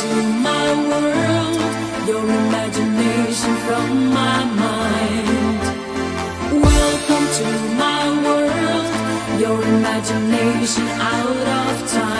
to my world, your imagination from my mind. Welcome to my world, your imagination out of time.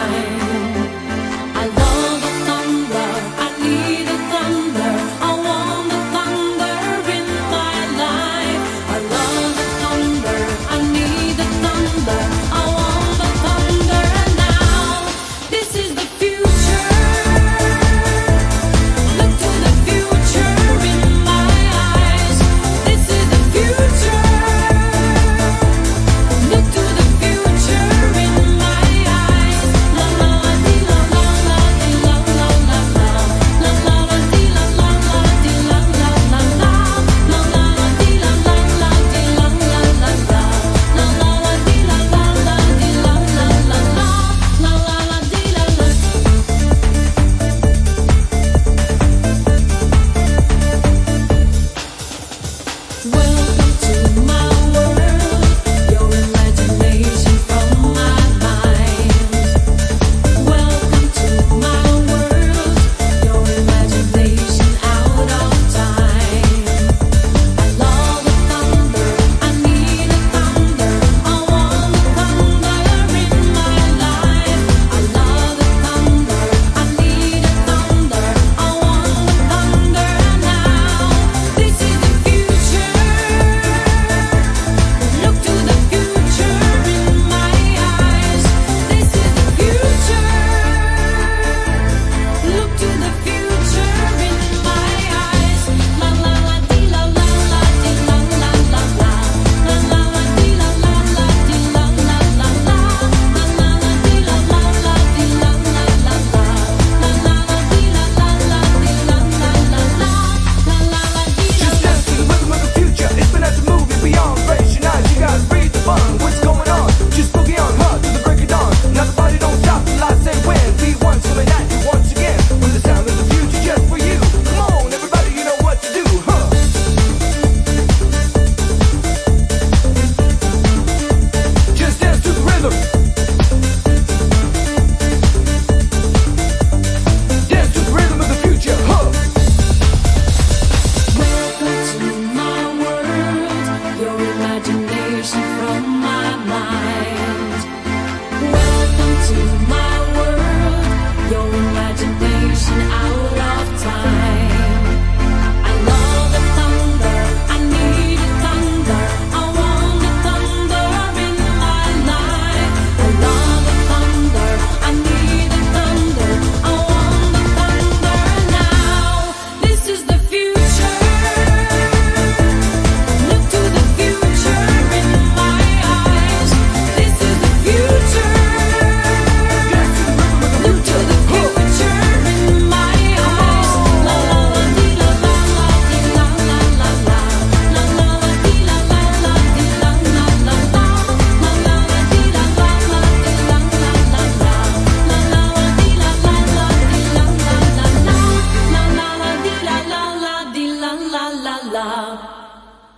separation from